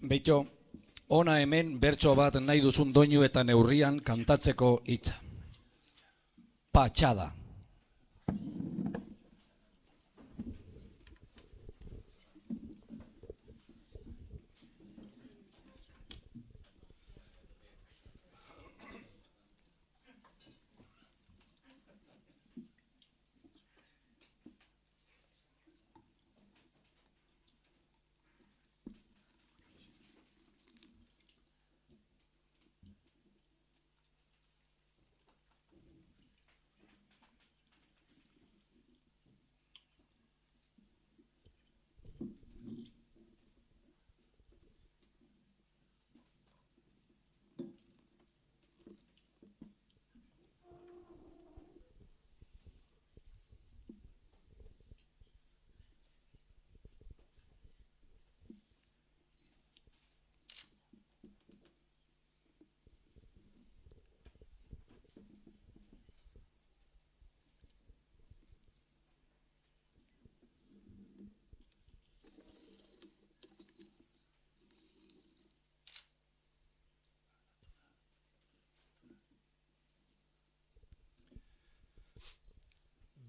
Beito, ona hemen bertso bat nahi duzun doinu eta neurrian kantatzeko hitza. Patxada.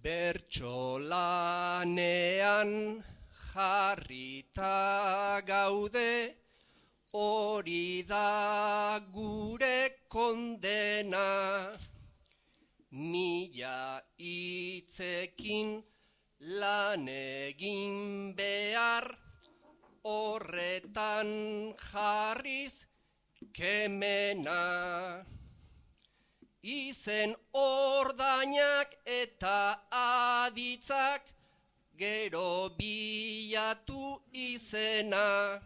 Bertxolanean jarrita gaude, hori da gure kondena. Mila itzekin lan egin behar, horretan jarriz kemena izen ordainak eta aditzak gero bilatu izena.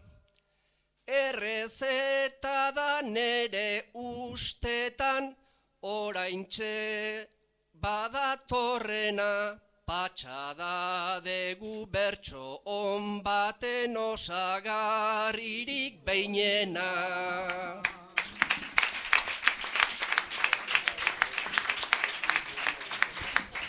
Errezeta da nere ustetan oraintxe badatorrena patxada degu bertso on baten osagarririk beinena.